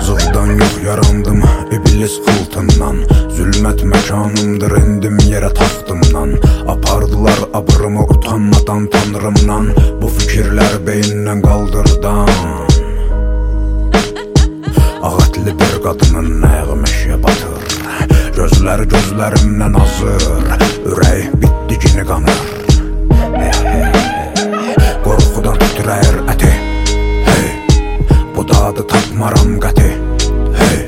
Zıvdan yox yarandım. İblis qıltından Zülmət məkanımdır endim yerə taxtımdan Apardılar abrımı utanmadan tanrımdan. Bu fikirlər beyindən qaldırdan Ağətli bir qadının nəğməşə batır. Gözləri gözlərimdən azır. Ürək bitir dadı tapmaram qəti Hey,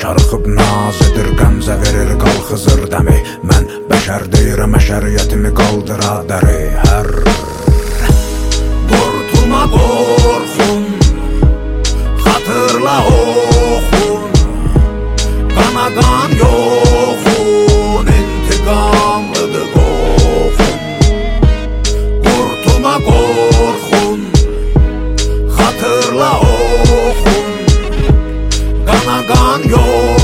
çarxıb naz edir qəmzə verir qalxızır dəmi Mən bəşər deyirəm əşəriyyətimi qaldıra dəri Hər Mango.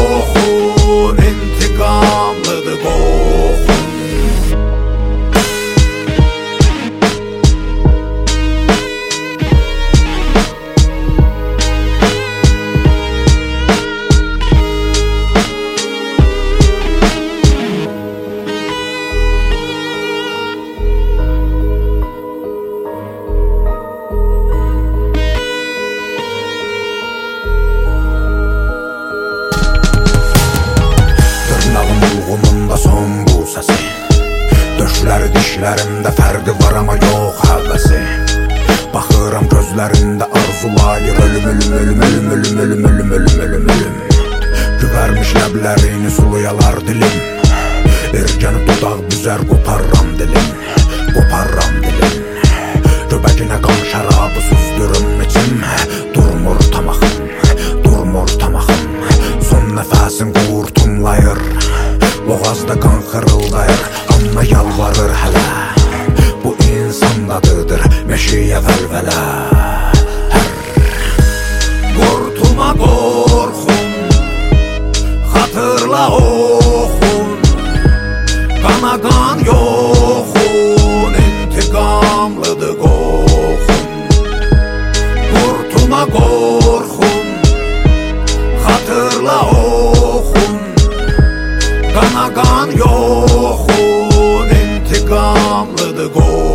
Döşləri dişlərimdə fərqi var amma yox həvəsi Baxıram gözlərində arzulayır ölüm ölüm ölüm ölüm ölüm ölüm ölüm ölüm ölüm ölüm Güvərmiş ləblərini suluyalar dilim. Ergəni dodaq büzər qoparram dilim. Qoparram dilim. Göbəginə qan şərabı süzdürüm içim. Durmur tamahım, durmur tamahım Son nəfəsim qurtumlayır Boğazda qan yoldayıq, amma yalvarır hələ Bu insandadırdır meşiyə vəlvələ Qortuma qorxun, xatırla oxun Qanadan yoxun, intiqamlıdır qoxun Qortuma qorxun, xatırla oxun Qanadan yoxun the goal.